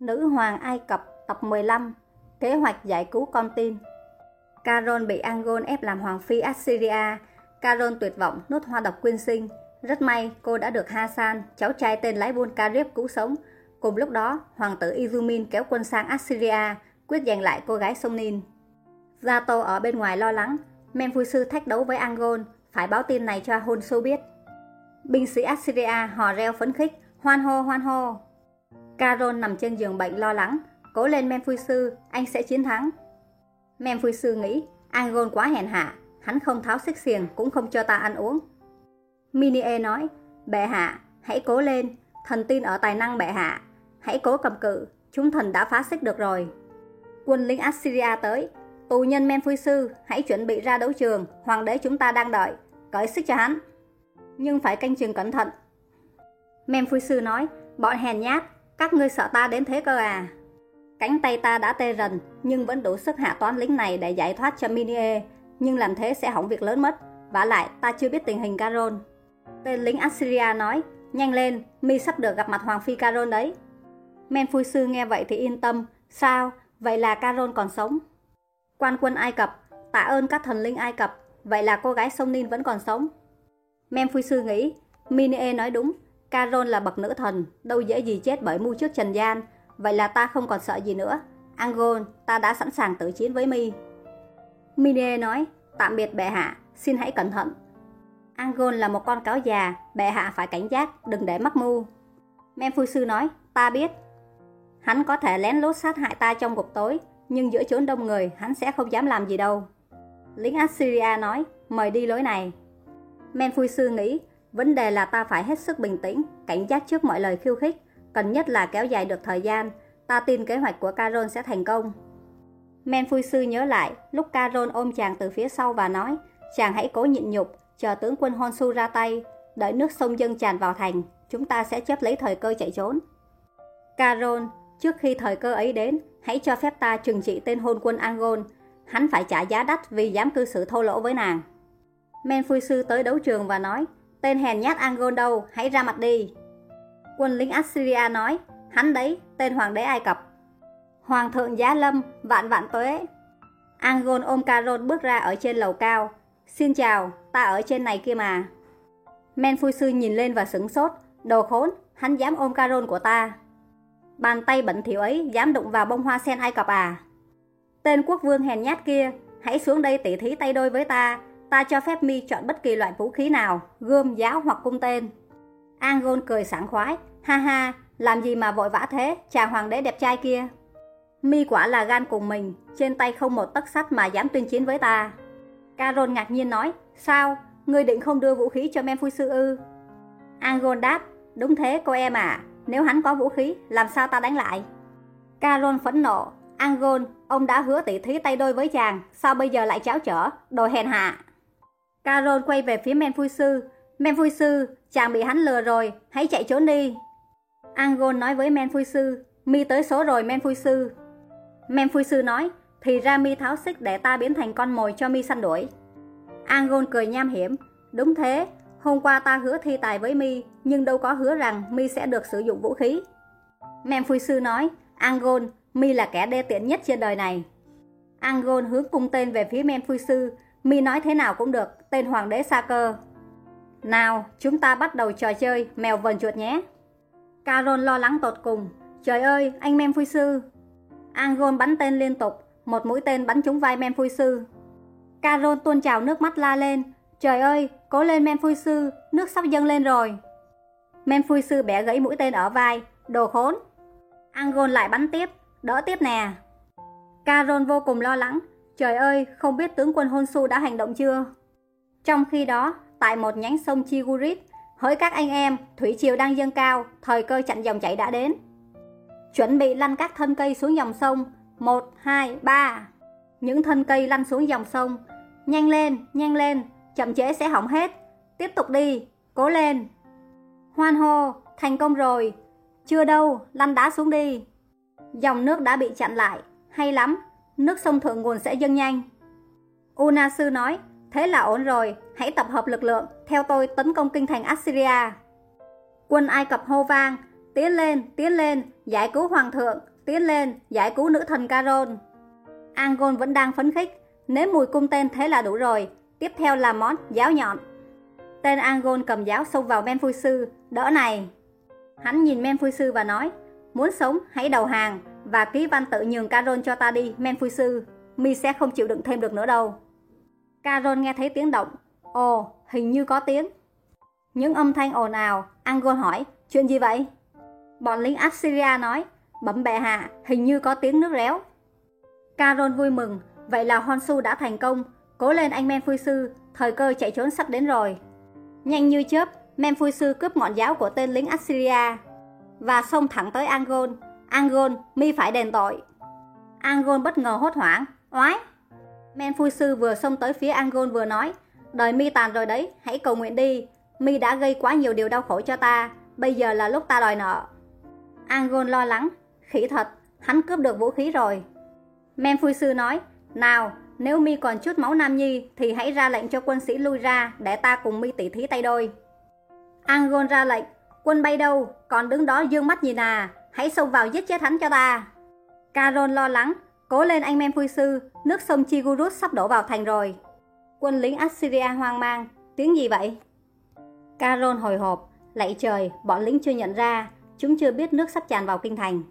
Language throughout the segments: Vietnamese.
Nữ hoàng Ai Cập tập 15 Kế hoạch giải cứu con tin. Caron bị Angon ép làm hoàng phi Assyria. Caron tuyệt vọng nuốt hoa độc quyên sinh. Rất may cô đã được Hasan, cháu trai tên lái buôn Carib cứu sống. Cùng lúc đó, hoàng tử Izumin kéo quân sang Assyria Quyết giành lại cô gái sông Nin. Zato ở bên ngoài lo lắng sư thách đấu với Angon Phải báo tin này cho Honsu biết Binh sĩ Assyria hò reo phấn khích Hoan hô hoan hô! Caron nằm trên giường bệnh lo lắng. Cố lên sư anh sẽ chiến thắng. Sư nghĩ Angon quá hèn hạ Hắn không tháo xích xiềng cũng không cho ta ăn uống. Minie nói Bệ hạ, hãy cố lên Thần tin ở tài năng bệ hạ. Hãy cố cầm cự, chúng thần đã phá xích được rồi. Quân lính Assyria tới Tù nhân sư hãy chuẩn bị ra đấu trường Hoàng đế chúng ta đang đợi Cởi xích cho hắn. Nhưng phải canh chừng cẩn thận. Sư nói Bọn hèn nhát các ngươi sợ ta đến thế cơ à? Cánh tay ta đã tê rần, nhưng vẫn đủ sức hạ toán lính này để giải thoát cho Minie, nhưng làm thế sẽ hỏng việc lớn mất. vả lại, ta chưa biết tình hình Caron. Tên lính Assyria nói, nhanh lên, mi sắp được gặp mặt Hoàng Phi Caron đấy. Men Phui Sư nghe vậy thì yên tâm, sao, vậy là Caron còn sống. Quan quân Ai Cập, tạ ơn các thần linh Ai Cập, vậy là cô gái sông Nin vẫn còn sống. Men Phui Sư nghĩ, Minie nói đúng, Caron là bậc nữ thần, đâu dễ gì chết bởi mưu trước trần gian, vậy là ta không còn sợ gì nữa. Angol, ta đã sẵn sàng tự chiến với Mi. Mine nói, tạm biệt bệ hạ, xin hãy cẩn thận. Angol là một con cáo già, bệ hạ phải cảnh giác, đừng để mắc mưu. Sư nói, ta biết. Hắn có thể lén lút sát hại ta trong gục tối, nhưng giữa chốn đông người hắn sẽ không dám làm gì đâu. Lính Assyria nói, mời đi lối này. Sư nghĩ, Vấn đề là ta phải hết sức bình tĩnh, cảnh giác trước mọi lời khiêu khích, cần nhất là kéo dài được thời gian, ta tin kế hoạch của Caron sẽ thành công. Men Phui Sư nhớ lại, lúc Caron ôm chàng từ phía sau và nói, chàng hãy cố nhịn nhục, chờ tướng quân Honsu ra tay, đợi nước sông dâng tràn vào thành, chúng ta sẽ chấp lấy thời cơ chạy trốn. Caron, trước khi thời cơ ấy đến, hãy cho phép ta trừng trị tên hôn quân Angon, hắn phải trả giá đắt vì dám cư xử thô lỗ với nàng. Men Phui Sư tới đấu trường và nói, Tên hèn nhát Angon đâu, hãy ra mặt đi. Quân lính Assyria nói, hắn đấy, tên hoàng đế Ai Cập. Hoàng thượng Giá Lâm, vạn vạn tuế. Angon ôm Caron bước ra ở trên lầu cao. Xin chào, ta ở trên này kia mà. Men phu Sư nhìn lên và sửng sốt. Đồ khốn, hắn dám ôm Caron của ta. Bàn tay bẩn thỉu ấy dám đụng vào bông hoa sen Ai Cập à? Tên quốc vương hèn nhát kia, hãy xuống đây tỉ thí tay đôi với ta, Ta cho phép mi chọn bất kỳ loại vũ khí nào, gươm, giáo hoặc cung tên. Angon cười sảng khoái. Ha ha, làm gì mà vội vã thế, chàng hoàng đế đẹp trai kia. Mi quả là gan cùng mình, trên tay không một tấc sắt mà dám tuyên chiến với ta. Caron ngạc nhiên nói, sao, ngươi định không đưa vũ khí cho Memphui sư ư? Angon đáp, đúng thế cô em à, nếu hắn có vũ khí, làm sao ta đánh lại? Caron phẫn nộ, Angon, ông đã hứa tỷ thí tay đôi với chàng, sao bây giờ lại cháo trở, đồ hèn hạ. Carol quay về phía Menphui Sư. Menphui Sư, chàng bị hắn lừa rồi, hãy chạy trốn đi. Angon nói với Menphui Sư, mi tới số rồi Menphui Sư. Menphui Sư nói, thì ra mi tháo xích để ta biến thành con mồi cho mi săn đuổi. Angon cười nham hiểm, đúng thế, hôm qua ta hứa thi tài với mi, nhưng đâu có hứa rằng mi sẽ được sử dụng vũ khí. Menphui Sư nói, Angon, mi là kẻ đê tiện nhất trên đời này. Angon hướng cung tên về phía Menphui Sư, mi nói thế nào cũng được, tên hoàng đế sa cơ. Nào, chúng ta bắt đầu trò chơi mèo vần chuột nhé. Caron lo lắng tột cùng. Trời ơi, anh Mem Phui Sư. Angon bắn tên liên tục, một mũi tên bắn trúng vai Mem Phui Sư. Caron tuôn trào nước mắt la lên. Trời ơi, cố lên Mem Phui Sư, nước sắp dâng lên rồi. Mem Phui Sư bẻ gãy mũi tên ở vai, đồ khốn. Angon lại bắn tiếp, đỡ tiếp nè. Caron vô cùng lo lắng. Trời ơi, không biết tướng quân Honsu đã hành động chưa? Trong khi đó, tại một nhánh sông Chigurit, hỡi các anh em, thủy triều đang dâng cao, thời cơ chặn dòng chảy đã đến. Chuẩn bị lăn các thân cây xuống dòng sông, 1, 2, 3. Những thân cây lăn xuống dòng sông. Nhanh lên, nhanh lên, chậm trễ sẽ hỏng hết. Tiếp tục đi, cố lên. Hoan hô, thành công rồi. Chưa đâu, lăn đá xuống đi. Dòng nước đã bị chặn lại, hay lắm, nước sông thượng nguồn sẽ dâng nhanh. Una sư nói, Thế là ổn rồi, hãy tập hợp lực lượng, theo tôi tấn công kinh thành Assyria. Quân Ai Cập hô vang, tiến lên, tiến lên, giải cứu hoàng thượng, tiến lên, giải cứu nữ thần Caron. Angon vẫn đang phấn khích, nếm mùi cung tên thế là đủ rồi, tiếp theo là món giáo nhọn. Tên Angon cầm giáo xông vào men sư, đỡ này. Hắn nhìn men sư và nói, muốn sống hãy đầu hàng và ký văn tự nhường Caron cho ta đi, men sư. Mi sẽ không chịu đựng thêm được nữa đâu. Caron nghe thấy tiếng động. Ồ, hình như có tiếng. Những âm thanh ồn ào, Angol hỏi, chuyện gì vậy? Bọn lính Assyria nói, bấm bệ hạ, hình như có tiếng nước réo. Caron vui mừng, vậy là Honsu đã thành công, cố lên anh Men phu Sư, thời cơ chạy trốn sắp đến rồi. Nhanh như chớp, Men phu Sư cướp ngọn giáo của tên lính Assyria và xông thẳng tới Angol Angon, mi phải đền tội. Angon bất ngờ hốt hoảng, oái. Men Phu Sư vừa xông tới phía Angon vừa nói, đời mi tàn rồi đấy, hãy cầu nguyện đi. Mi đã gây quá nhiều điều đau khổ cho ta, bây giờ là lúc ta đòi nợ. Angon lo lắng, khỉ thật, hắn cướp được vũ khí rồi. Men Phu Sư nói, nào, nếu mi còn chút máu nam nhi thì hãy ra lệnh cho quân sĩ lui ra để ta cùng mi tỉ thí tay đôi. Angon ra lệnh, quân bay đâu, còn đứng đó dương mắt nhìn à, hãy xông vào giết chết hắn cho ta. Caron lo lắng, cố lên anh Men Phui Sư, nước sông Chigurus sắp đổ vào thành rồi. Quân lính Assyria hoang mang, tiếng gì vậy? Caron hồi hộp, lạy trời, bọn lính chưa nhận ra, chúng chưa biết nước sắp tràn vào kinh thành.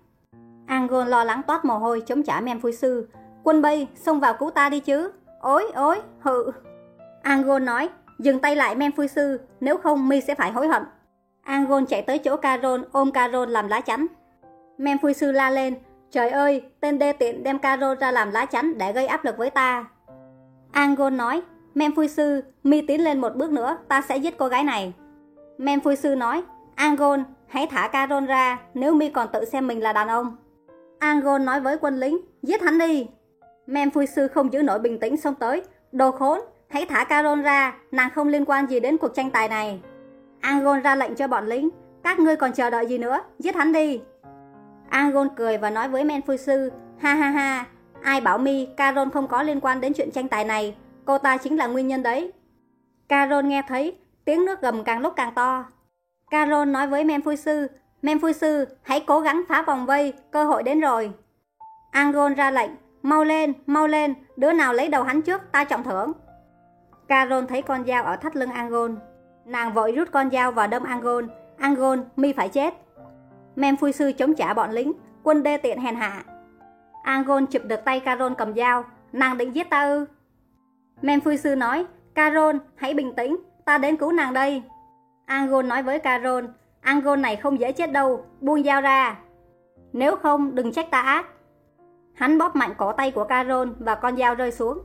Angon lo lắng toát mồ hôi chống trả men phu sư. Quân bay, xông vào cứu ta đi chứ. Ôi, ôi, hự. Angon nói, dừng tay lại men phu sư, nếu không mi sẽ phải hối hận. Angon chạy tới chỗ Caron, ôm Caron làm lá chắn. Men sư la lên, trời ơi, tên đê tiện đem Caro ra làm lá chắn để gây áp lực với ta. Angon nói, men sư, mi tiến lên một bước nữa, ta sẽ giết cô gái này. Men sư nói, Angon, hãy thả Caron ra, nếu mi còn tự xem mình là đàn ông. Angon nói với quân lính, giết hắn đi. Men sư không giữ nổi bình tĩnh xông tới, đồ khốn, hãy thả Caron ra, nàng không liên quan gì đến cuộc tranh tài này. Angon ra lệnh cho bọn lính, các ngươi còn chờ đợi gì nữa, giết hắn đi. Angon cười và nói với Men Phu sư, ha ha ha, ai bảo mi Caron không có liên quan đến chuyện tranh tài này, cô ta chính là nguyên nhân đấy. Caron nghe thấy, tiếng nước gầm càng lúc càng to. Caron nói với Men Phu sư, Men Phu sư, hãy cố gắng phá vòng vây, cơ hội đến rồi. Angon ra lệnh, mau lên, mau lên, đứa nào lấy đầu hắn trước, ta trọng thưởng. Caron thấy con dao ở thắt lưng Angon. Nàng vội rút con dao và đâm Angon. Angon, mi phải chết. Men sư chống trả bọn lính, quân đê tiện hèn hạ. Angon chụp được tay Caron cầm dao, nàng định giết ta ư. Men sư nói, Caron, hãy bình tĩnh, ta đến cứu nàng đây. Angon nói với Caron, Angon này không dễ chết đâu, buông dao ra. Nếu không, đừng trách ta ác. Hắn bóp mạnh cổ tay của Caron và con dao rơi xuống.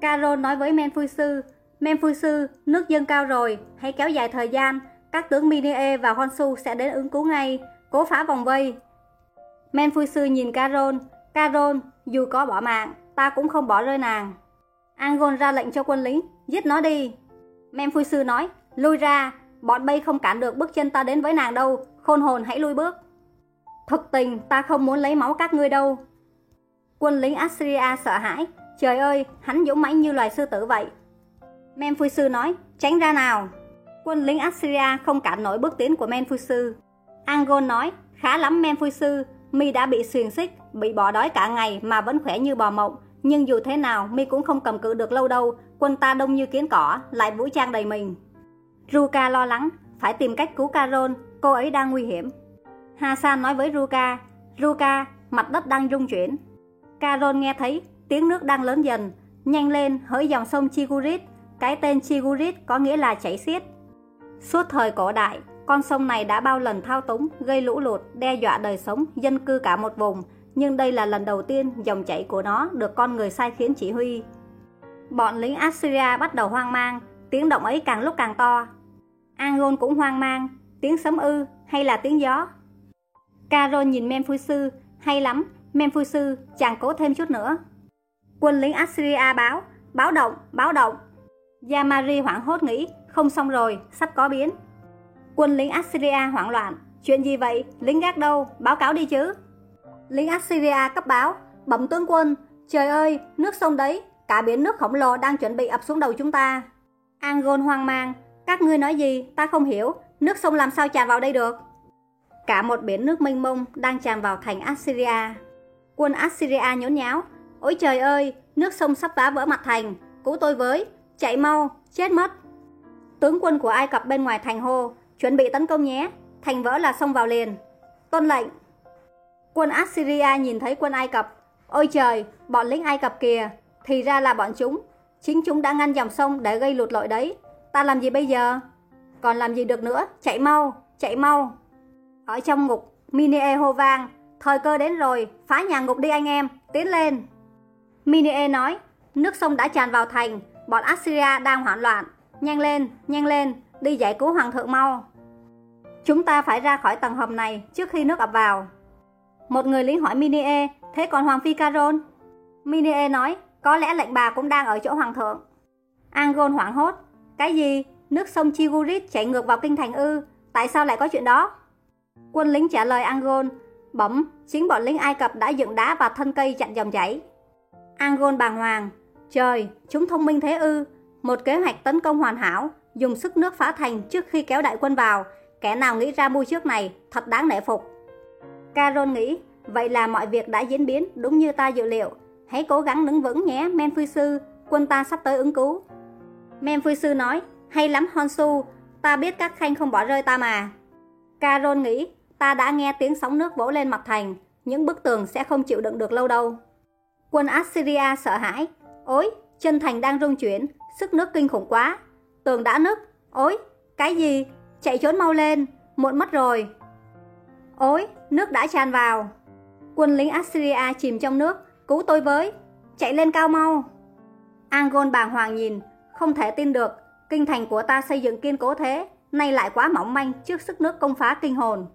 Caron nói với Men Sư, Men Sư, nước dâng cao rồi, hãy kéo dài thời gian, các tướng Minie và Honsu sẽ đến ứng cứu ngay, cố phá vòng vây. Men phu Sư nhìn Caron, Caron, dù có bỏ mạng, ta cũng không bỏ rơi nàng. Angon ra lệnh cho quân lính, giết nó đi. Men phu Sư nói, lui ra, Bọn bay không cản được bước chân ta đến với nàng đâu Khôn hồn hãy lui bước Thực tình ta không muốn lấy máu các ngươi đâu Quân lính Assyria sợ hãi Trời ơi hắn dũng mãnh như loài sư tử vậy Menphui sư nói Tránh ra nào Quân lính Assyria không cản nổi bước tiến của Menphui sư Angon nói Khá lắm men Menphui sư Mi đã bị xiềng xích Bị bỏ đói cả ngày mà vẫn khỏe như bò mộng Nhưng dù thế nào Mi cũng không cầm cự được lâu đâu Quân ta đông như kiến cỏ Lại vũ trang đầy mình Ruka lo lắng, phải tìm cách cứu Carol, cô ấy đang nguy hiểm. Hasan nói với Ruka, Ruka, mặt đất đang rung chuyển. Carol nghe thấy tiếng nước đang lớn dần, nhanh lên hỡi dòng sông Chigurit, cái tên Chigurit có nghĩa là chảy xiết. Suốt thời cổ đại, con sông này đã bao lần thao túng, gây lũ lụt, đe dọa đời sống, dân cư cả một vùng, nhưng đây là lần đầu tiên dòng chảy của nó được con người sai khiến chỉ huy. Bọn lính Assyria bắt đầu hoang mang, tiếng động ấy càng lúc càng to, Angon cũng hoang mang, tiếng sấm ư hay là tiếng gió. Caro nhìn Memphui sư, hay lắm, Memphui sư, chàng cố thêm chút nữa. Quân lính Assyria báo, báo động, báo động. Yamari hoảng hốt nghĩ, không xong rồi, sắp có biến. Quân lính Assyria hoảng loạn, chuyện gì vậy, lính gác đâu, báo cáo đi chứ. Lính Assyria cấp báo, bẩm tướng quân, trời ơi, nước sông đấy, cả biển nước khổng lồ đang chuẩn bị ập xuống đầu chúng ta. Angon hoang mang, các ngươi nói gì, ta không hiểu, nước sông làm sao tràn vào đây được. Cả một biển nước mênh mông đang tràn vào thành Assyria. Quân Assyria nhốn nháo. Ôi trời ơi, nước sông sắp phá vỡ mặt thành. Cứu tôi với, chạy mau, chết mất. Tướng quân của Ai Cập bên ngoài thành hô, chuẩn bị tấn công nhé, thành vỡ là xông vào liền. Tôn lệnh. Quân Assyria nhìn thấy quân Ai Cập. Ôi trời, bọn lính Ai Cập kìa, thì ra là bọn chúng. Chính chúng đã ngăn dòng sông để gây lụt lội đấy. Ta làm gì bây giờ? Còn làm gì được nữa, chạy mau, chạy mau. Ở trong ngục, Minie hô vang, thời cơ đến rồi, phá nhà ngục đi anh em, tiến lên. Minie nói, nước sông đã tràn vào thành, bọn Assyria đang hoảng loạn. Nhanh lên, nhanh lên, đi giải cứu hoàng thượng mau. Chúng ta phải ra khỏi tầng hầm này trước khi nước ập vào. Một người lính hỏi Minie, thế còn Hoàng Phi Caron? Minie nói, có lẽ lệnh bà cũng đang ở chỗ hoàng thượng. Angon hoảng hốt, cái gì? Nước sông Chigurit chảy ngược vào kinh thành ư? Tại sao lại có chuyện đó? Quân lính trả lời Angon, bẩm, chính bọn lính Ai Cập đã dựng đá và thân cây chặn dòng chảy. Angon bàng hoàng, trời, chúng thông minh thế ư? Một kế hoạch tấn công hoàn hảo, dùng sức nước phá thành trước khi kéo đại quân vào, kẻ nào nghĩ ra mưu trước này, thật đáng nể phục. Caron nghĩ, vậy là mọi việc đã diễn biến đúng như ta dự liệu. Hãy cố gắng đứng vững nhé, Men Sư, quân ta sắp tới ứng cứu. Men Sư nói, hay lắm Honsu, ta biết các khanh không bỏ rơi ta mà. Caron nghĩ, ta đã nghe tiếng sóng nước vỗ lên mặt thành, những bức tường sẽ không chịu đựng được lâu đâu. Quân Assyria sợ hãi, ôi, chân thành đang rung chuyển, sức nước kinh khủng quá. Tường đã nứt, ôi, cái gì, chạy trốn mau lên, muộn mất rồi. Ôi, nước đã tràn vào. Quân lính Assyria chìm trong nước, cứu tôi với, chạy lên cao mau. Angon bàng hoàng nhìn, không thể tin được, kinh thành của ta xây dựng kiên cố thế, nay lại quá mỏng manh trước sức nước công phá kinh hồn.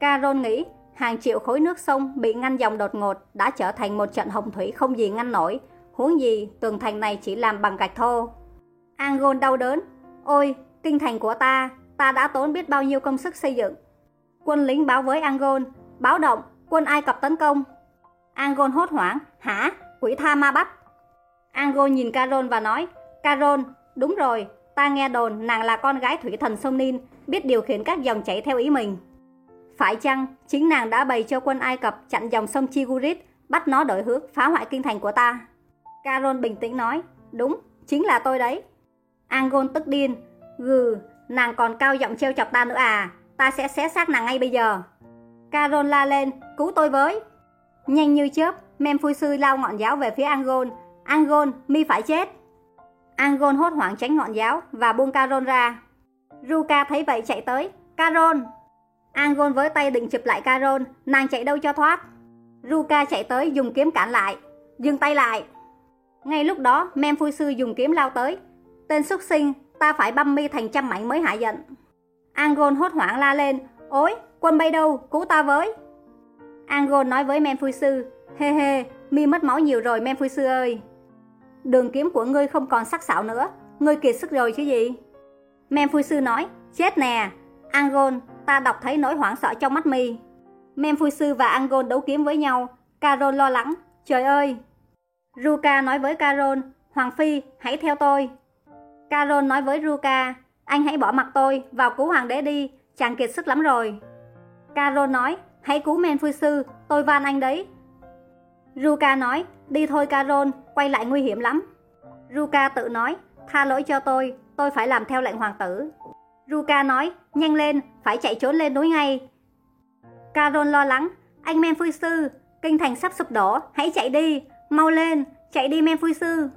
Caron nghĩ, hàng triệu khối nước sông bị ngăn dòng đột ngột đã trở thành một trận hồng thủy không gì ngăn nổi, huống gì tường thành này chỉ làm bằng gạch thô. Angon đau đớn, ôi, kinh thành của ta, ta đã tốn biết bao nhiêu công sức xây dựng. Quân lính báo với Angon, báo động, quân Ai Cập tấn công. Angon hốt hoảng, hả, quỷ tha ma bắt. Angon nhìn Caron và nói, Caron, đúng rồi, ta nghe đồn nàng là con gái thủy thần sông Nin, biết điều khiển các dòng chảy theo ý mình. Phải chăng chính nàng đã bày cho quân Ai Cập chặn dòng sông Chigurit, bắt nó đổi hướng phá hoại kinh thành của ta? Caron bình tĩnh nói, đúng, chính là tôi đấy. Angon tức điên, gừ, nàng còn cao giọng trêu chọc ta nữa à, ta sẽ xé xác nàng ngay bây giờ. Caron la lên, cứu tôi với. Nhanh như chớp, sư lao ngọn giáo về phía Angon. Angon, mi phải chết. Angon hốt hoảng tránh ngọn giáo và buông Caron ra. Ruka thấy vậy chạy tới. Caron! Angon với tay định chụp lại Caron, nàng chạy đâu cho thoát. Ruka chạy tới dùng kiếm cản lại. Dừng tay lại. Ngay lúc đó, sư dùng kiếm lao tới. Tên xuất sinh, ta phải băm mi thành trăm mảnh mới hạ giận. Angon hốt hoảng la lên. Ôi, quân bay đâu, cứu ta với. Angon nói với Memphisư. Hê hê, mi mất máu nhiều rồi Memphisư ơi. Đường kiếm của ngươi không còn sắc sảo nữa, ngươi kiệt sức rồi chứ gì. Memphisư nói, chết nè. Angon, ta đọc thấy nỗi hoảng sợ trong mắt mi. Memphisư và Angon đấu kiếm với nhau. Carol lo lắng, trời ơi. Ruka nói với Carol, Hoàng Phi, hãy theo tôi. Carol nói với Ruka, anh hãy bỏ mặt tôi, vào cứu hoàng đế đi, chàng kiệt sức lắm rồi. Carol nói, hãy cứu Memphisư, tôi van anh đấy. Ruka nói, đi thôi Carol, quay lại nguy hiểm lắm. Ruka tự nói, tha lỗi cho tôi, tôi phải làm theo lệnh hoàng tử. Ruka nói, nhanh lên, phải chạy trốn lên núi ngay. Carol lo lắng, anh Memphisư, kinh thành sắp sụp đổ, hãy chạy đi, mau lên, chạy đi Memphisư.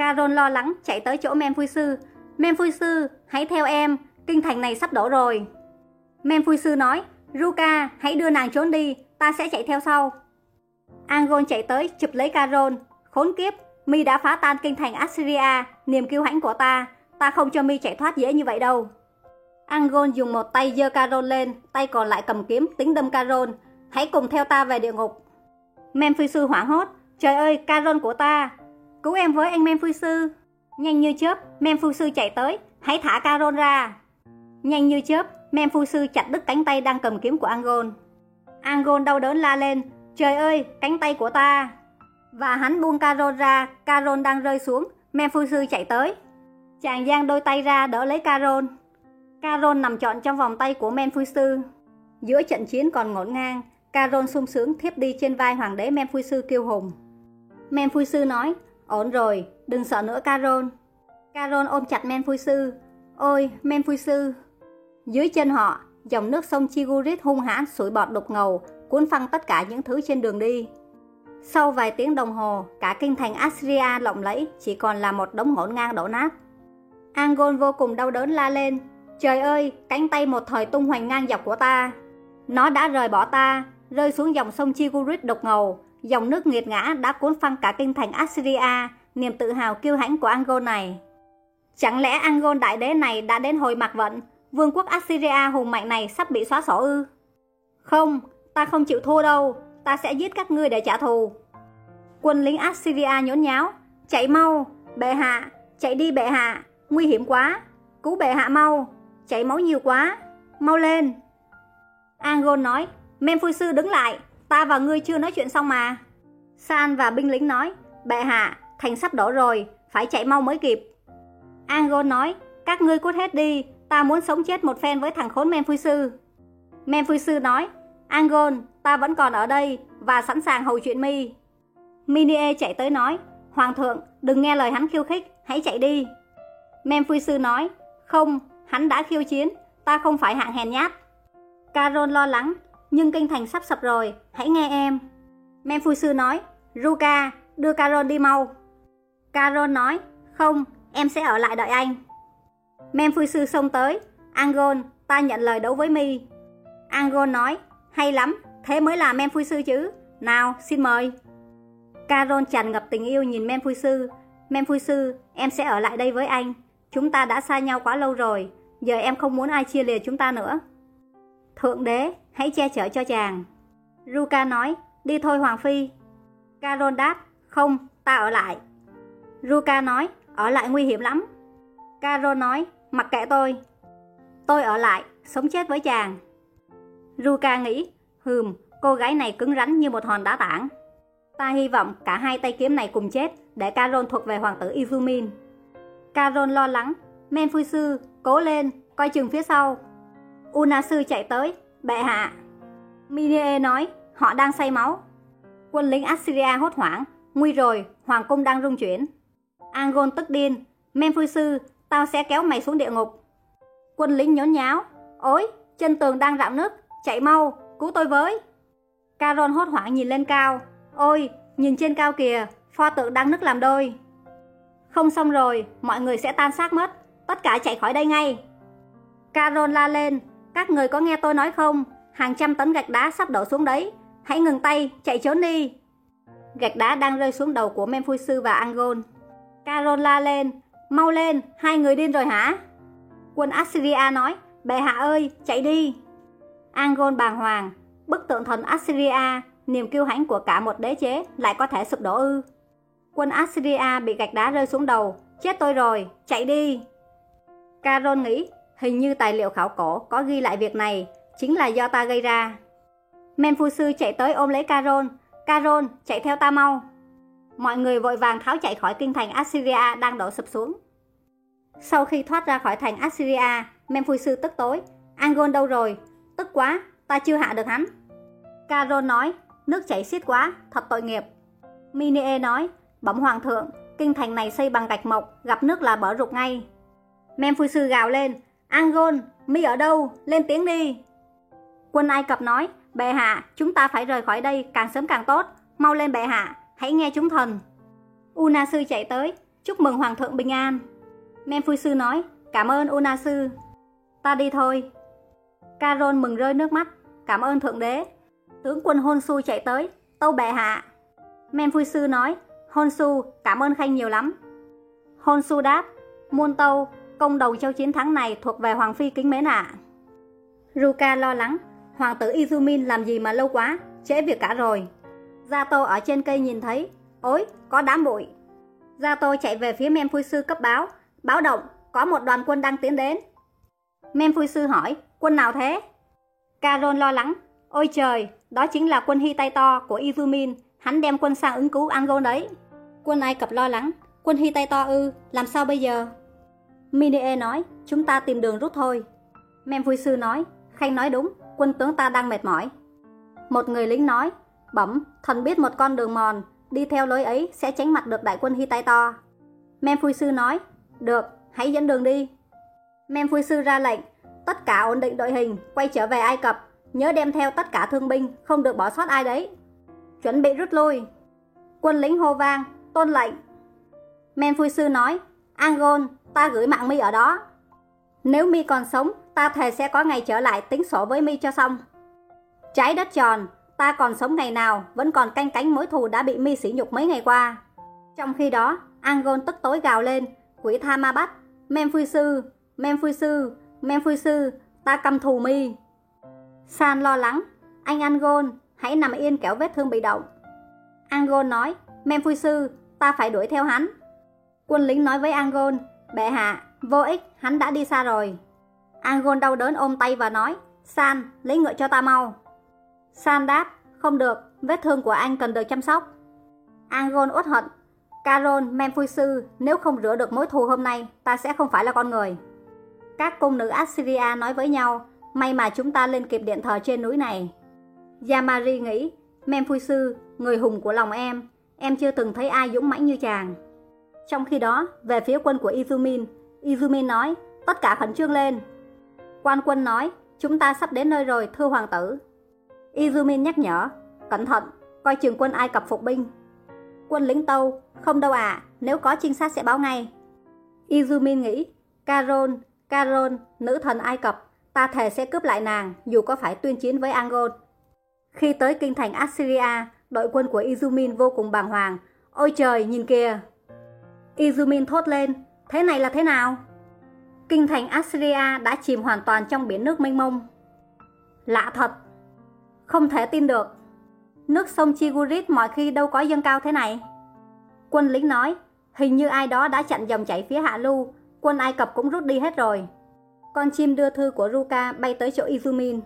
Carol lo lắng chạy tới chỗ Memphisư, Memphisư, hãy theo em, kinh thành này sắp đổ rồi. Memphisư nói, Ruka, hãy đưa nàng trốn đi, ta sẽ chạy theo sau. Angon chạy tới chụp lấy Caron, khốn kiếp, mi đã phá tan kinh thành Assyria, niềm kiêu hãnh của ta, ta không cho mi chạy thoát dễ như vậy đâu. Angon dùng một tay giơ Caron lên, tay còn lại cầm kiếm tính đâm Caron, hãy cùng theo ta về địa ngục. Memphisư hoảng hốt, trời ơi, Caron của ta, cứu em với anh sư Nhanh như chớp, sư chạy tới, hãy thả Caron ra. Nhanh như chớp, sư chặt đứt cánh tay đang cầm kiếm của Angon. Angon đau đớn la lên, trời ơi, cánh tay của ta. Và hắn buông Caron ra, Caron đang rơi xuống, sư chạy tới. Chàng giang đôi tay ra đỡ lấy Caron. Caron nằm trọn trong vòng tay của sư Giữa trận chiến còn ngổn ngang, Caron sung sướng thiếp đi trên vai hoàng đế Memphui Sư kiêu hùng. Memphui Sư nói, ổn rồi, đừng sợ nữa Caron. Caron ôm chặt Memphui Sư. Ôi, Memphui Sư! Dưới chân họ, dòng nước sông Chigurit hung hãn sủi bọt đục ngầu, cuốn phăng tất cả những thứ trên đường đi. Sau vài tiếng đồng hồ, cả kinh thành Assyria lộng lẫy chỉ còn là một đống ngổn ngang đổ nát. Angon vô cùng đau đớn la lên, Trời ơi, cánh tay một thời tung hoành ngang dọc của ta. Nó đã rời bỏ ta, rơi xuống dòng sông Chigurit đục ngầu, dòng nước nghiệt ngã đã cuốn phăng cả kinh thành Assyria, niềm tự hào kiêu hãnh của Angol này. Chẳng lẽ Angol đại đế này đã đến hồi mặc vận, vương quốc Assyria hùng mạnh này sắp bị xóa sổ ư? Không, ta không chịu thua đâu, ta sẽ giết các ngươi để trả thù. Quân lính Assyria nhốn nháo, chạy mau, bệ hạ, chạy đi bệ hạ, nguy hiểm quá, cứu bệ hạ mau, chảy máu nhiều quá, mau lên. Angol nói, Memphui sư đứng lại, ta và ngươi chưa nói chuyện xong mà. San và binh lính nói, bệ hạ, thành sắp đổ rồi, phải chạy mau mới kịp. Angon nói, các ngươi cút hết đi, ta muốn sống chết một phen với thằng khốn Menphui sư. Menphui sư nói, Angon, ta vẫn còn ở đây và sẵn sàng hầu chuyện mi. Minie chạy tới nói, Hoàng thượng, đừng nghe lời hắn khiêu khích, hãy chạy đi. Menphui sư nói, không, hắn đã khiêu chiến, ta không phải hạng hèn nhát. Carol lo lắng, nhưng kinh thành sắp sập rồi, hãy nghe em. Memphui sư nói, Ruka, đưa Carol đi mau. Carol nói, không, em sẽ ở lại đợi anh. Memphui sư xông tới, Angon, ta nhận lời đấu với mi. Angon nói, hay lắm, thế mới là Memphui sư chứ. Nào, xin mời. Carol tràn ngập tình yêu nhìn Memphui sư. Sư, em sẽ ở lại đây với anh. Chúng ta đã xa nhau quá lâu rồi, giờ em không muốn ai chia lìa chúng ta nữa. Thượng đế, hãy che chở cho chàng. Ruka nói, đi thôi Hoàng Phi. Carol đáp, không, ta ở lại. Ruka nói, ở lại nguy hiểm lắm. Carol nói, mặc kệ tôi. Tôi ở lại, sống chết với chàng. Ruka nghĩ, hừm, cô gái này cứng rắn như một hòn đá tảng. Ta hy vọng cả hai tay kiếm này cùng chết để Carol thuộc về hoàng tử Izumin. Carol lo lắng, Men Phui Sư, cố lên, coi chừng phía sau. Una Sư chạy tới, bệ hạ. Minie nói, họ đang say máu. Quân lính Assyria hốt hoảng, nguy rồi, hoàng cung đang rung chuyển. Angon tức điên, Men Sư, tao sẽ kéo mày xuống địa ngục. Quân lính nhốn nháo, ôi, chân tường đang rạo nước, chạy mau, cứu tôi với. Caron hốt hoảng nhìn lên cao, ôi, nhìn trên cao kìa, pho tượng đang nứt làm đôi. Không xong rồi, mọi người sẽ tan xác mất. Tất cả chạy khỏi đây ngay. Caron la lên. Các người có nghe tôi nói không? Hàng trăm tấn gạch đá sắp đổ xuống đấy. Hãy ngừng tay, chạy trốn đi. Gạch đá đang rơi xuống đầu của Memphui Sư và Angon. Carol la lên. Mau lên, hai người điên rồi hả? Quân Assyria nói, bệ hạ ơi, chạy đi. Angon bàng hoàng, bức tượng thần Assyria, niềm kiêu hãnh của cả một đế chế lại có thể sụp đổ ư. Quân Assyria bị gạch đá rơi xuống đầu. Chết tôi rồi, chạy đi. Carol nghĩ, hình như tài liệu khảo cổ có ghi lại việc này, chính là do ta gây ra. Menphu sư chạy tới ôm lấy Carol. Carol, chạy theo ta mau. Mọi người vội vàng tháo chạy khỏi kinh thành Assyria đang đổ sụp xuống. Sau khi thoát ra khỏi thành Assyria, Menphu sư tức tối. Angon đâu rồi? Tức quá, ta chưa hạ được hắn. Carol nói, nước chảy xiết quá, thật tội nghiệp. Minie nói, Bẩm hoàng thượng, kinh thành này xây bằng gạch mộc, gặp nước là bở rục ngay. Memphui sư gào lên, Angon, mi ở đâu, lên tiếng đi. Quân Ai Cập nói, bệ hạ, chúng ta phải rời khỏi đây càng sớm càng tốt, mau lên bệ hạ, hãy nghe chúng thần. Una sư chạy tới, chúc mừng hoàng thượng bình an. Memphui sư nói, cảm ơn Una sư. Ta đi thôi. Carol mừng rơi nước mắt, cảm ơn thượng đế. Tướng quân Hôn Su chạy tới, tâu bệ hạ. Memphui sư nói, Hôn Su, cảm ơn Khanh nhiều lắm. Hôn Su đáp, muôn tâu, công đầu cho chiến thắng này thuộc về Hoàng Phi kính mến ạ. Ruka lo lắng, Hoàng tử Izumin làm gì mà lâu quá, trễ việc cả rồi. Gia Tô ở trên cây nhìn thấy, ối, có đám bụi. Gia Tô chạy về phía Sư cấp báo, báo động, có một đoàn quân đang tiến đến. Sư hỏi, quân nào thế? Caron lo lắng, ôi trời, đó chính là quân Hy tay to của Izumin, Hắn đem quân sang ứng cứu Angon đấy. Quân Ai Cập lo lắng. Quân Hy tay to ư, làm sao bây giờ? Minie nói, chúng ta tìm đường rút thôi. Memphui sư nói, Khanh nói đúng, quân tướng ta đang mệt mỏi. Một người lính nói, bẩm, thần biết một con đường mòn, đi theo lối ấy sẽ tránh mặt được đại quân Hy tay to. Memphui sư nói, được, hãy dẫn đường đi. Memphui sư ra lệnh, tất cả ổn định đội hình, quay trở về Ai Cập, nhớ đem theo tất cả thương binh, không được bỏ sót ai đấy. Chuẩn bị rút lui. Quân lính hô vang, tôn lệnh. Men Phui sư nói, Angon, ta gửi mạng mi ở đó. Nếu mi còn sống, ta thề sẽ có ngày trở lại tính sổ với mi cho xong. Trái đất tròn, ta còn sống ngày nào, vẫn còn canh cánh mối thù đã bị mi sỉ nhục mấy ngày qua. Trong khi đó, Angon tức tối gào lên, quỷ tha ma bắt, Memphui sư, Memphui sư, Memphui sư, ta căm thù mi. San lo lắng, anh Angon, hãy nằm yên kéo vết thương bị động. Angon nói, Memphui sư, ta phải đuổi theo hắn. Quân lính nói với Angon, bệ hạ, vô ích, hắn đã đi xa rồi. Angon đau đớn ôm tay và nói, San, lấy ngựa cho ta mau. San đáp, không được, vết thương của anh cần được chăm sóc. Angon uất hận, Carol, Memphui sư, nếu không rửa được mối thù hôm nay, ta sẽ không phải là con người. Các cung nữ Assyria nói với nhau, may mà chúng ta lên kịp điện thờ trên núi này. Yamari nghĩ, Memphui sư, người hùng của lòng em, em chưa từng thấy ai dũng mãnh như chàng. Trong khi đó, về phía quân của Izumin, Izumin nói, tất cả khẩn trương lên. Quan quân nói, chúng ta sắp đến nơi rồi, thưa hoàng tử. Izumin nhắc nhở, cẩn thận, coi chừng quân Ai Cập phục binh. Quân lính Tâu, không đâu ạ, nếu có trinh sát sẽ báo ngay. Izumin nghĩ, Caron, Caron, nữ thần Ai Cập, ta thề sẽ cướp lại nàng, dù có phải tuyên chiến với Angol. Khi tới kinh thành Assyria, đội quân của Izumin vô cùng bàng hoàng. Ôi trời, nhìn kìa! Izumin thốt lên, thế này là thế nào? Kinh thành Assyria đã chìm hoàn toàn trong biển nước mênh mông. Lạ thật! Không thể tin được. Nước sông Chigurit mọi khi đâu có dâng cao thế này. Quân lính nói, hình như ai đó đã chặn dòng chảy phía hạ lưu, quân Ai Cập cũng rút đi hết rồi. Con chim đưa thư của Ruka bay tới chỗ Izumin.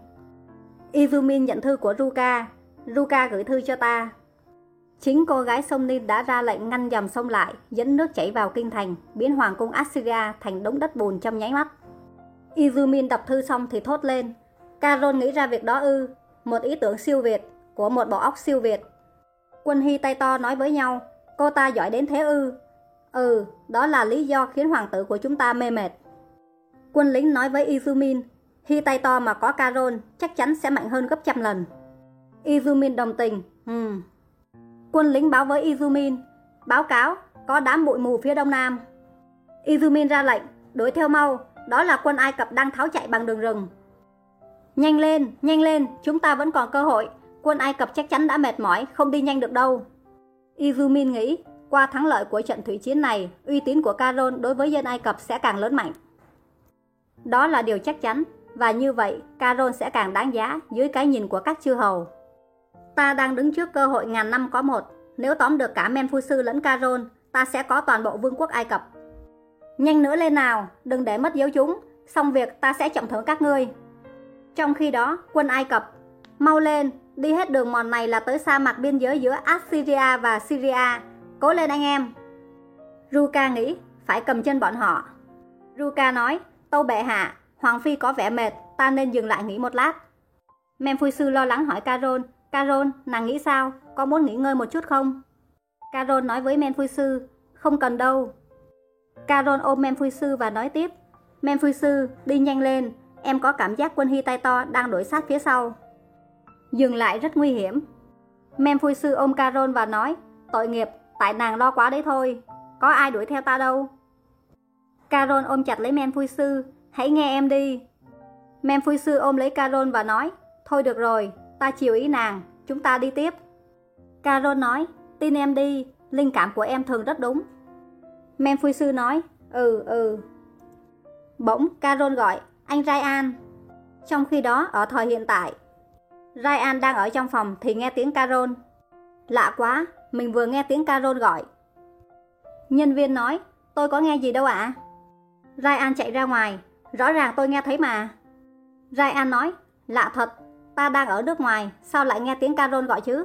Izumin nhận thư của Ruka, Ruka gửi thư cho ta. Chính cô gái sông Ninh đã ra lệnh ngăn dòng sông lại, dẫn nước chảy vào kinh thành, biến hoàng cung Assyria thành đống đất bùn trong nháy mắt. Izumin đọc thư xong thì thốt lên. Caron nghĩ ra việc đó ư, một ý tưởng siêu việt, của một bộ óc siêu việt. Quân Hy tay to nói với nhau, cô ta giỏi đến thế ư. Ừ, đó là lý do khiến hoàng tử của chúng ta mê mệt. Quân lính nói với Izumin, Hy tay to mà có Caron chắc chắn sẽ mạnh hơn gấp trăm lần. Izumin đồng tình, hmm. Quân lính báo với Izumin, báo cáo, có đám bụi mù phía đông nam. Izumin ra lệnh, đuổi theo mau, đó là quân Ai Cập đang tháo chạy bằng đường rừng. Nhanh lên, nhanh lên, chúng ta vẫn còn cơ hội, quân Ai Cập chắc chắn đã mệt mỏi, không đi nhanh được đâu. Izumin nghĩ, qua thắng lợi của trận thủy chiến này, uy tín của Caron đối với dân Ai Cập sẽ càng lớn mạnh. Đó là điều chắc chắn, và như vậy Caron sẽ càng đáng giá dưới cái nhìn của các chư hầu. Ta đang đứng trước cơ hội ngàn năm có một, nếu tóm được cả Menphu Sư lẫn Caron, ta sẽ có toàn bộ vương quốc Ai Cập. Nhanh nữa lên nào, đừng để mất dấu chúng, xong việc ta sẽ trọng thưởng các ngươi. Trong khi đó, quân Ai Cập, mau lên, đi hết đường mòn này là tới sa mạc biên giới giữa Assyria và Syria, cố lên anh em. Ruka nghĩ, phải cầm chân bọn họ. Ruka nói, tâu bệ hạ, Hoàng Phi có vẻ mệt, ta nên dừng lại nghỉ một lát. Memphui sư lo lắng hỏi Caron, Carol, nàng nghĩ sao, có muốn nghỉ ngơi một chút không? Carol nói với Memphui sư, không cần đâu. Carol ôm Memphui sư và nói tiếp, Memphui sư, đi nhanh lên, em có cảm giác quân Hy tay to đang đuổi sát phía sau. Dừng lại rất nguy hiểm. Memphui sư ôm Carol và nói, tội nghiệp, tại nàng lo quá đấy thôi, có ai đuổi theo ta đâu. Carol ôm chặt lấy Memphui sư, hãy nghe em đi. Memphui sư ôm lấy Carol và nói, thôi được rồi, ta chiều ý nàng, chúng ta đi tiếp. Carol nói, tin em đi, linh cảm của em thường rất đúng. Memphui sư nói, ừ ừ. Bỗng Carol gọi, anh Ryan. Trong khi đó, ở thời hiện tại, Ryan đang ở trong phòng thì nghe tiếng Carol. Lạ quá, mình vừa nghe tiếng Carol gọi. Nhân viên nói, tôi có nghe gì đâu ạ. À? Ryan chạy ra ngoài, rõ ràng tôi nghe thấy mà. Ryan nói, lạ thật, ta đang ở nước ngoài, sao lại nghe tiếng carol gọi chứ?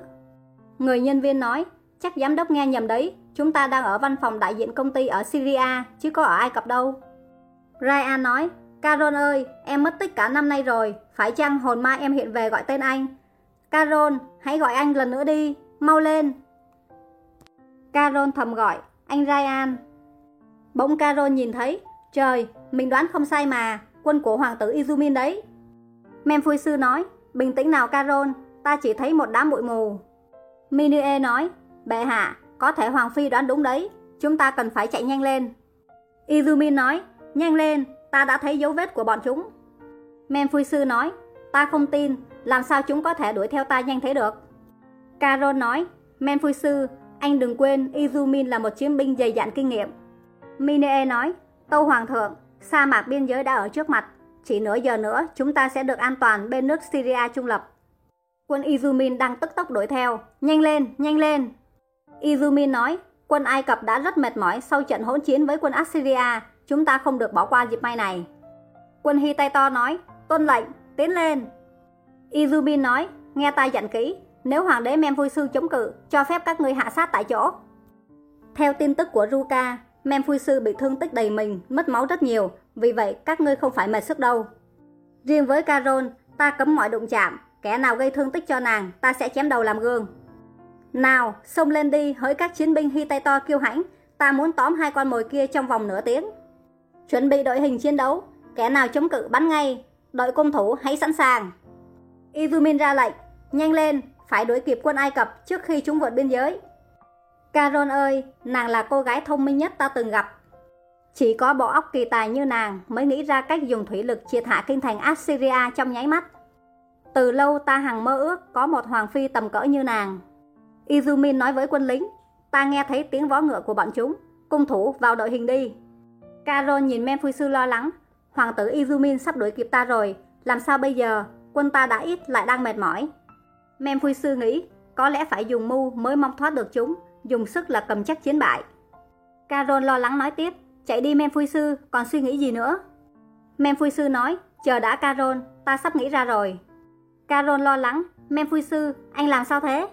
Người nhân viên nói, chắc giám đốc nghe nhầm đấy, chúng ta đang ở văn phòng đại diện công ty ở Syria, chứ có ở Ai Cập đâu. Ryan nói, Carol ơi, em mất tích cả năm nay rồi, phải chăng hồn ma em hiện về gọi tên anh? Carol, hãy gọi anh lần nữa đi, mau lên. Carol thầm gọi, anh Ryan. Bỗng Carol nhìn thấy, trời, mình đoán không sai mà, quân của hoàng tử Izumin đấy. Memphui sư nói, bình tĩnh nào Carol, ta chỉ thấy một đám bụi mù. Minue nói, bệ hạ, có thể hoàng phi đoán đúng đấy, chúng ta cần phải chạy nhanh lên. izumi nói, nhanh lên, ta đã thấy dấu vết của bọn chúng. Memphui sư nói, ta không tin, làm sao chúng có thể đuổi theo ta nhanh thế được. Carol nói, Memphui sư, anh đừng quên Izumin là một chiến binh dày dạn kinh nghiệm. Minee nói, Tâu Hoàng thượng, sa mạc biên giới đã ở trước mặt, chỉ nửa giờ nữa chúng ta sẽ được an toàn bên nước Syria trung lập. Quân Izumin đang tức tốc đuổi theo, nhanh lên, nhanh lên. Izumin nói, quân Ai Cập đã rất mệt mỏi sau trận hỗn chiến với quân Assyria, chúng ta không được bỏ qua dịp may này. Quân Hittito nói, tuân lệnh, tiến lên. Izumin nói, nghe ta dặn kỹ, nếu hoàng đế Memphisu chống cự, cho phép các ngươi hạ sát tại chỗ. Theo tin tức của Ruka, Memphisu bị thương tích đầy mình, mất máu rất nhiều, vì vậy các ngươi không phải mệt sức đâu. Riêng với Carol, ta cấm mọi đụng chạm, kẻ nào gây thương tích cho nàng, ta sẽ chém đầu làm gương. Nào, xông lên đi, hỡi các chiến binh hy tay to kiêu hãnh, ta muốn tóm hai con mồi kia trong vòng nửa tiếng. Chuẩn bị đội hình chiến đấu, kẻ nào chống cự bắn ngay, đội cung thủ hãy sẵn sàng. Izumin ra lệnh, nhanh lên, phải đuổi kịp quân Ai Cập trước khi chúng vượt biên giới. Caron ơi, nàng là cô gái thông minh nhất ta từng gặp. Chỉ có bộ óc kỳ tài như nàng mới nghĩ ra cách dùng thủy lực triệt hạ kinh thành Assyria trong nháy mắt. Từ lâu ta hằng mơ ước có một hoàng phi tầm cỡ như nàng. Izumin nói với quân lính, ta nghe thấy tiếng vó ngựa của bọn chúng, cung thủ vào đội hình đi. Carol nhìn Memphui sư lo lắng, hoàng tử Izumin sắp đuổi kịp ta rồi, làm sao bây giờ, quân ta đã ít lại đang mệt mỏi. Memphui sư nghĩ, có lẽ phải dùng mưu mới mong thoát được chúng, dùng sức là cầm chắc chiến bại. Carol lo lắng nói tiếp, chạy đi Memphui sư, còn suy nghĩ gì nữa? Memphui sư nói, chờ đã Carol, ta sắp nghĩ ra rồi. Carol lo lắng, Memphui sư, anh làm sao thế?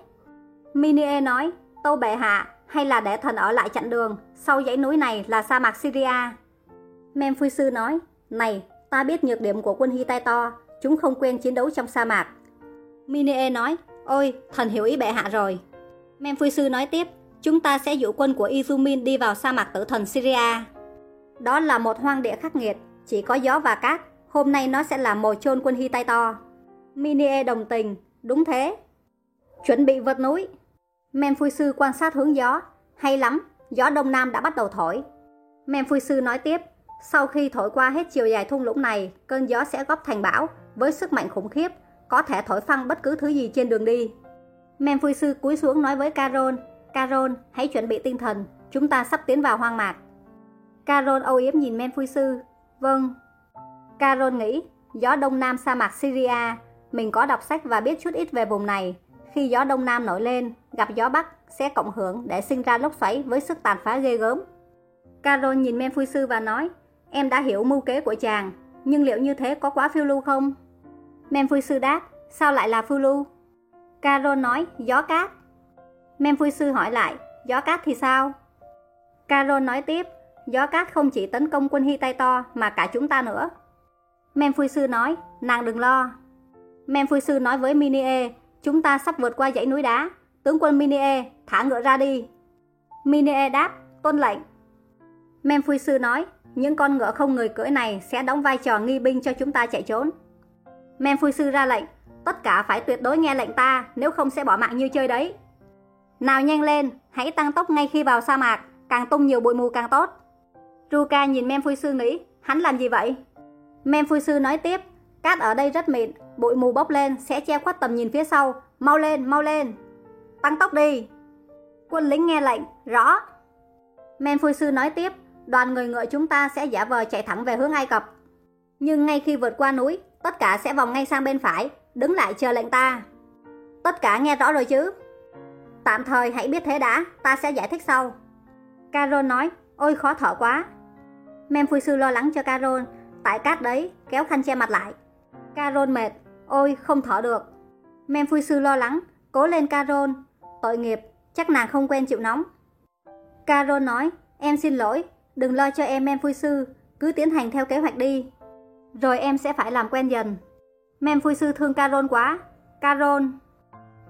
Minie nói, Tô bệ hạ, hay là để thần ở lại chặn đường, sau dãy núi này là sa mạc Syria. Memphui sư nói, này, ta biết nhược điểm của quân Hittite chúng không quen chiến đấu trong sa mạc. Minie nói, ôi, thần hiểu ý bệ hạ rồi. Memphui sư nói tiếp, chúng ta sẽ dụ quân của Izumin đi vào sa mạc tử thần Syria. Đó là một hoang địa khắc nghiệt, chỉ có gió và cát, hôm nay nó sẽ là mồi chôn quân hy tay to Minie đồng tình, đúng thế. Chuẩn bị vượt núi. Memphui sư quan sát hướng gió, hay lắm, gió đông nam đã bắt đầu thổi. Memphui sư nói tiếp, sau khi thổi qua hết chiều dài thung lũng này, cơn gió sẽ góp thành bão với sức mạnh khủng khiếp, có thể thổi phăng bất cứ thứ gì trên đường đi. Memphui sư cúi xuống nói với Carol, Carol, hãy chuẩn bị tinh thần, chúng ta sắp tiến vào hoang mạc. Carol âu yếm nhìn men phui sư, vâng. Carol nghĩ, gió đông nam sa mạc Syria, mình có đọc sách và biết chút ít về vùng này. Khi gió đông nam nổi lên, gặp gió bắc sẽ cộng hưởng để sinh ra lốc xoáy với sức tàn phá ghê gớm. Carol nhìn men phui sư và nói, em đã hiểu mưu kế của chàng, nhưng liệu như thế có quá phiêu lưu không? Men phui sư đáp, sao lại là phiêu lưu? Carol nói, gió cát. Men phui sư hỏi lại, gió cát thì sao? Carol nói tiếp, gió cát không chỉ tấn công quân Hi Tay To mà cả chúng ta nữa. Memphui sư nói, nàng đừng lo. Memphui sư nói với Minie, chúng ta sắp vượt qua dãy núi đá. Tướng quân Minie, thả ngựa ra đi. Minie đáp, tuân lệnh. Memphui sư nói, những con ngựa không người cưỡi này sẽ đóng vai trò nghi binh cho chúng ta chạy trốn. Memphui sư ra lệnh, tất cả phải tuyệt đối nghe lệnh ta, nếu không sẽ bỏ mạng như chơi đấy. Nào nhanh lên, hãy tăng tốc ngay khi vào sa mạc, càng tung nhiều bụi mù càng tốt. Ruka nhìn Memphui sư nghĩ, hắn làm gì vậy? Memphui sư nói tiếp, cát ở đây rất mịn, bụi mù bốc lên sẽ che khuất tầm nhìn phía sau, mau lên, mau lên. Tăng tốc đi. Quân lính nghe lệnh, rõ. Memphui sư nói tiếp, đoàn người ngựa chúng ta sẽ giả vờ chạy thẳng về hướng Ai Cập. Nhưng ngay khi vượt qua núi, tất cả sẽ vòng ngay sang bên phải, đứng lại chờ lệnh ta. Tất cả nghe rõ rồi chứ? Tạm thời hãy biết thế đã, ta sẽ giải thích sau. Carol nói, ôi khó thở quá. Memphui sư lo lắng cho Carol, tại cát đấy, kéo khăn che mặt lại. Carol mệt, ôi không thở được. Memphui sư lo lắng, cố lên Carol, tội nghiệp, chắc nàng không quen chịu nóng. Carol nói, em xin lỗi, đừng lo cho em Memphui sư, cứ tiến hành theo kế hoạch đi. Rồi em sẽ phải làm quen dần. Men phu sư thương Carol quá. Carol.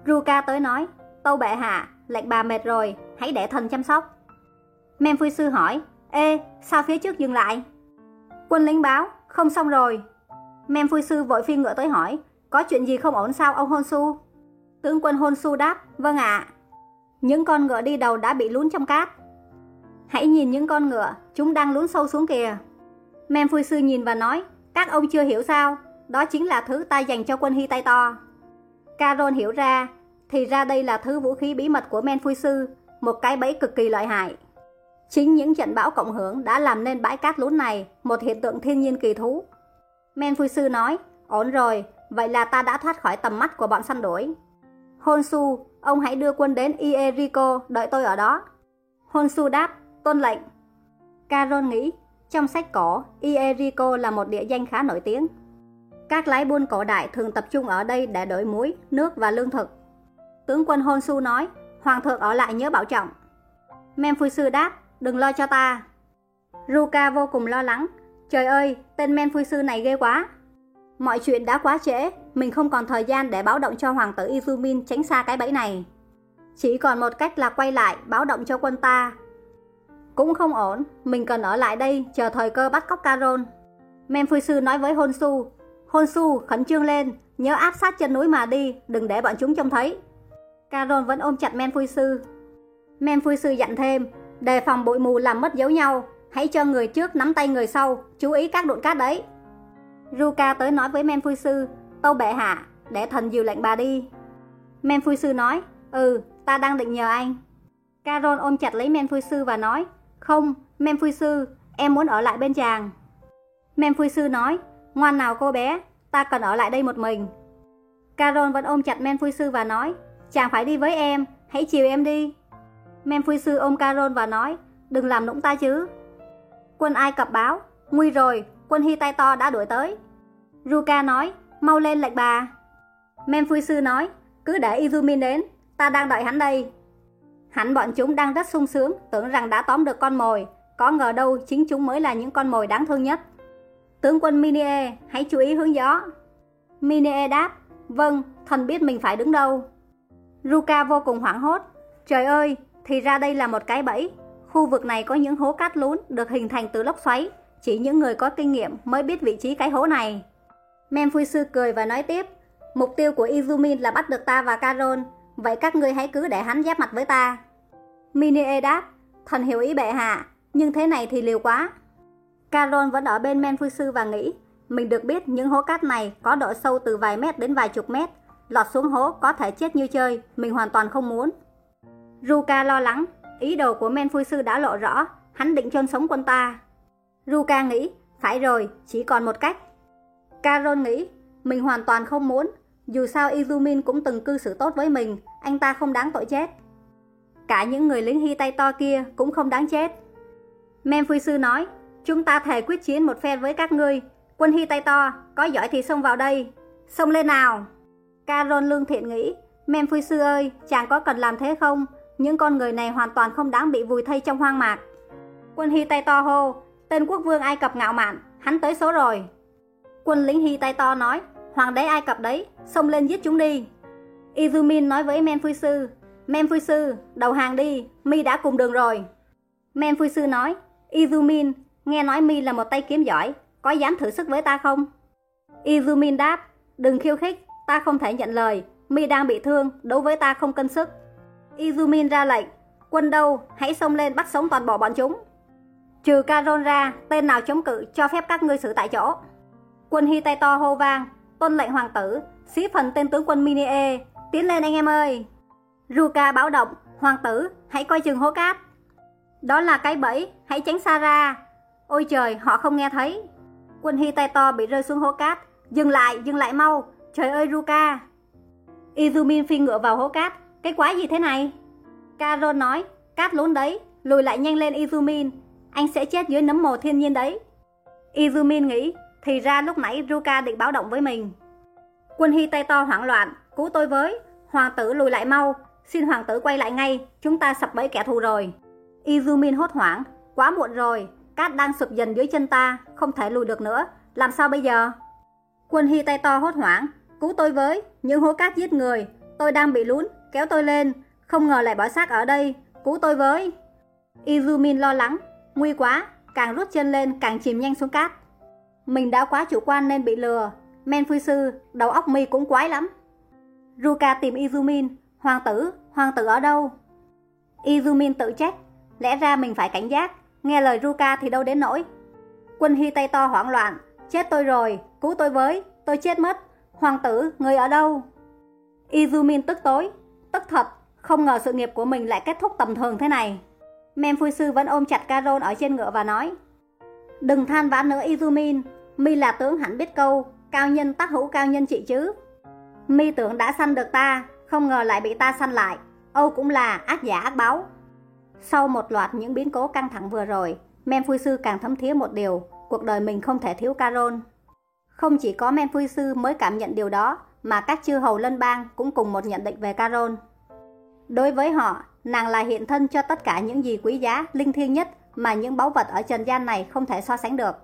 Ruka tới nói, tâu bệ hạ, lệnh bà mệt rồi, hãy để thần chăm sóc. Men phu sư hỏi, ê, sao phía trước dừng lại? Quân lính báo, không xong rồi. Men phu sư vội phi ngựa tới hỏi, có chuyện gì không ổn sao ông Honsu? Tướng quân Honsu đáp, vâng ạ. Những con ngựa đi đầu đã bị lún trong cát. Hãy nhìn những con ngựa, chúng đang lún sâu xuống kìa. Men phu sư nhìn và nói, các ông chưa hiểu sao, đó chính là thứ ta dành cho quân Hy tay to. Caron hiểu ra, thì ra đây là thứ vũ khí bí mật của Men Phu Sư, một cái bẫy cực kỳ lợi hại. Chính những trận bão cộng hưởng đã làm nên bãi cát lún này một hiện tượng thiên nhiên kỳ thú. Men Phu Sư nói, ổn rồi, vậy là ta đã thoát khỏi tầm mắt của bọn săn đuổi. Honsu, ông hãy đưa quân đến Ierico, đợi tôi ở đó. Honsu đáp, tôn lệnh. Caron nghĩ, trong sách cổ, Ierico là một địa danh khá nổi tiếng. Các lái buôn cổ đại thường tập trung ở đây để đổi muối, nước và lương thực. Tướng quân Honsu nói, Hoàng thượng ở lại nhớ bảo trọng. men phu Sư đáp, đừng lo cho ta. Ruka vô cùng lo lắng, trời ơi, tên Sư này ghê quá. Mọi chuyện đã quá trễ, mình không còn thời gian để báo động cho hoàng tử Izumin tránh xa cái bẫy này. Chỉ còn một cách là quay lại báo động cho quân ta. Cũng không ổn, mình cần ở lại đây chờ thời cơ bắt cóc Caron. Sư nói với Honsu, Honsu khẩn trương lên, nhớ áp sát chân núi mà đi, đừng để bọn chúng trông thấy. Carol vẫn ôm chặt Men Phui Sư. Men Phui Sư dặn thêm, đề phòng bụi mù làm mất dấu nhau, hãy cho người trước nắm tay người sau, chú ý các đụn cát đấy. Ruka tới nói với Menfui Sư, tâu bệ hạ, để thần dìu lệnh bà đi. Menfui Sư nói, ừ, ta đang định nhờ anh. Carol ôm chặt lấy Menfui Sư và nói, không, Menfui Sư, em muốn ở lại bên chàng. Menfui Sư nói, ngoan nào cô bé, ta cần ở lại đây một mình. Carol vẫn ôm chặt Menfui Sư và nói, Chàng phải đi với em, hãy chiều em đi. Men sư ôm Caron và nói, đừng làm nũng ta chứ. Quân Ai Cập báo, nguy rồi, quân Hy tay to đã đuổi tới. Ruka nói, mau lên lệnh bà. Men sư nói, cứ để Izumin đến, ta đang đợi hắn đây. Hắn bọn chúng đang rất sung sướng, tưởng rằng đã tóm được con mồi, có ngờ đâu chính chúng mới là những con mồi đáng thương nhất. Tướng quân Minie, hãy chú ý hướng gió. Minie đáp, vâng, thần biết mình phải đứng đâu. Ruka vô cùng hoảng hốt. Trời ơi, thì ra đây là một cái bẫy. Khu vực này có những hố cát lún được hình thành từ lốc xoáy. Chỉ những người có kinh nghiệm mới biết vị trí cái hố này. Memphui sư cười và nói tiếp. Mục tiêu của Izumin là bắt được ta và Carol. Vậy các ngươi hãy cứ để hắn giáp mặt với ta. Minie đáp. Thần hiểu ý bệ hạ, nhưng thế này thì liều quá. Carol vẫn ở bên Memphui sư và nghĩ. Mình được biết những hố cát này có độ sâu từ vài mét đến vài chục mét lọt xuống hố có thể chết như chơi, mình hoàn toàn không muốn. Ruka lo lắng, ý đồ của men phu sư đã lộ rõ, hắn định chôn sống quân ta. Ruka nghĩ, phải rồi, chỉ còn một cách. Carol nghĩ, mình hoàn toàn không muốn, dù sao Izumin cũng từng cư xử tốt với mình, anh ta không đáng tội chết. Cả những người lính hy tay to kia cũng không đáng chết. Men sư nói, chúng ta thề quyết chiến một phen với các ngươi, quân hy tay to, có giỏi thì xông vào đây, xông lên nào. Carol lương thiện nghĩ, Men Phu Sư ơi, chàng có cần làm thế không? Những con người này hoàn toàn không đáng bị vùi thây trong hoang mạc. Quân Hy tay to hô, tên quốc vương Ai Cập ngạo mạn, hắn tới số rồi. Quân lính Hy tay to nói, hoàng đế Ai Cập đấy, xông lên giết chúng đi. Izumin nói với Menfuisu, Menfuisu, Sư, Sư, đầu hàng đi, mi đã cùng đường rồi. Menfuisu Sư nói, Izumin, nghe nói mi là một tay kiếm giỏi, có dám thử sức với ta không? Izumin đáp, đừng khiêu khích, Ta không thể nhận lời, mi đang bị thương, đấu với ta không cân sức. Izumin ra lệnh, quân đâu, hãy xông lên bắt sống toàn bộ bọn chúng. Trừ Caron ra, tên nào chống cự cho phép các ngươi xử tại chỗ. Quân Hy tay to hô vang, tôn lệnh hoàng tử, sĩ phần tên tướng quân Minie, tiến lên anh em ơi. Ruka báo động, hoàng tử, hãy coi chừng hố cát. Đó là cái bẫy, hãy tránh xa ra. Ôi trời, họ không nghe thấy. Quân Hy tay to bị rơi xuống hố cát. Dừng lại, dừng lại mau, Trời ơi Ruka Izumin phi ngựa vào hố cát cái quái gì thế này? Carol nói Cát lún đấy Lùi lại nhanh lên Izumin. Anh sẽ chết dưới nấm mồ thiên nhiên đấy. Izumin nghĩ Thì ra lúc nãy Ruka định báo động với mình. Quân Hy tay to hoảng loạn Cứu tôi với. Hoàng tử lùi lại mau. Xin hoàng tử quay lại ngay Chúng ta sập bẫy kẻ thù rồi. Izumin hốt hoảng Quá muộn rồi. Cát đang sụp dần dưới chân ta Không thể lùi được nữa. Làm sao bây giờ? Quân Hy tay to hốt hoảng, cứu tôi với, những hố cát giết người, tôi đang bị lún, kéo tôi lên, không ngờ lại bỏ xác ở đây, cứu tôi với. Izumin lo lắng, nguy quá, càng rút chân lên càng chìm nhanh xuống cát. Mình đã quá chủ quan nên bị lừa, men phu sư, đầu óc mi cũng quái lắm. Ruka tìm Izumin, hoàng tử, hoàng tử ở đâu? Izumin tự trách, lẽ ra mình phải cảnh giác, nghe lời Ruka thì đâu đến nỗi. Quân Hy tay to hoảng loạn, chết tôi rồi, cứu tôi với, tôi chết mất, hoàng tử, người ở đâu? Izumin tức tối, tức thật, không ngờ sự nghiệp của mình lại kết thúc tầm thường thế này. Memphui sư vẫn ôm chặt Caron ở trên ngựa và nói Đừng than vãn nữa Izumin, mi là tướng hẳn biết câu, cao nhân tác hữu cao nhân trị chứ. Mi tưởng đã săn được ta, không ngờ lại bị ta săn lại. Âu cũng là ác giả ác báo. Sau một loạt những biến cố căng thẳng vừa rồi, Memphui sư càng thấm thía một điều, cuộc đời mình không thể thiếu Caron. Không chỉ có Memphui sư mới cảm nhận điều đó, mà các chư hầu lân bang cũng cùng một nhận định về Caron. Đối với họ, nàng là hiện thân cho tất cả những gì quý giá, linh thiêng nhất mà những báu vật ở trần gian này không thể so sánh được.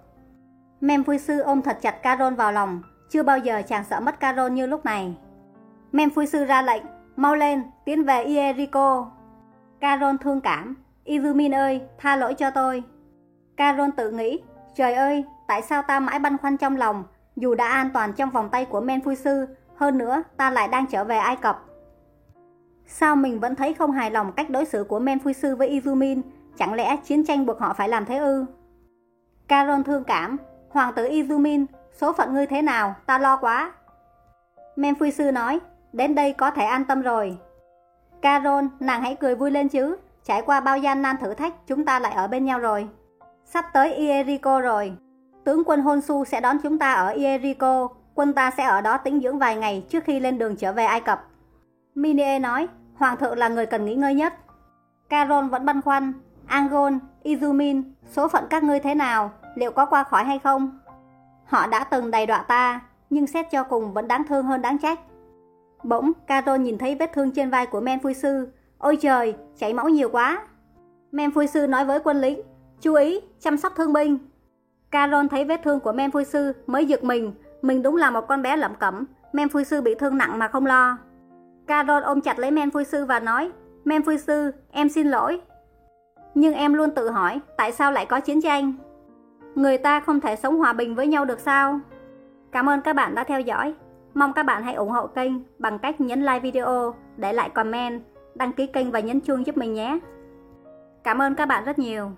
Memphui sư ôm thật chặt Caron vào lòng, chưa bao giờ chàng sợ mất Caron như lúc này. Memphui sư ra lệnh, mau lên, tiến về Ierico. Caron thương cảm, Izumin ơi, tha lỗi cho tôi. Caron tự nghĩ, trời ơi, tại sao ta mãi băn khoăn trong lòng, dù đã an toàn trong vòng tay của Memphui sư, hơn nữa ta lại đang trở về Ai Cập. Sao mình vẫn thấy không hài lòng cách đối xử của Memphui sư với Izumin, chẳng lẽ chiến tranh buộc họ phải làm thế ư? Caron thương cảm, Hoàng tử Izumin, số phận ngươi thế nào, ta lo quá. Memphui sư nói, đến đây có thể an tâm rồi. Caron, nàng hãy cười vui lên chứ, trải qua bao gian nan thử thách chúng ta lại ở bên nhau rồi. Sắp tới Ierico rồi, tướng quân Honsu sẽ đón chúng ta ở Ierico, quân ta sẽ ở đó tĩnh dưỡng vài ngày trước khi lên đường trở về Ai Cập. Minie nói, Hoàng thượng là người cần nghỉ ngơi nhất. Caron vẫn băn khoăn, Angon, Izumin, số phận các ngươi thế nào, liệu có qua khỏi hay không? Họ đã từng đầy đọa ta, nhưng xét cho cùng vẫn đáng thương hơn đáng trách. Bỗng, Caron nhìn thấy vết thương trên vai của Men Phui Sư. Ôi trời, chảy máu nhiều quá. Men Phui Sư nói với quân lính, chú ý, chăm sóc thương binh. Caron thấy vết thương của Men Phui Sư mới giật mình, mình đúng là một con bé lẩm cẩm, Men Phui Sư bị thương nặng mà không lo. Carol ôm chặt lấy Men Phui Sư và nói, Men Phui Sư, em xin lỗi. Nhưng em luôn tự hỏi, tại sao lại có chiến tranh? Người ta không thể sống hòa bình với nhau được sao? Cảm ơn các bạn đã theo dõi. Mong các bạn hãy ủng hộ kênh bằng cách nhấn like video, để lại comment, đăng ký kênh và nhấn chuông giúp mình nhé. Cảm ơn các bạn rất nhiều.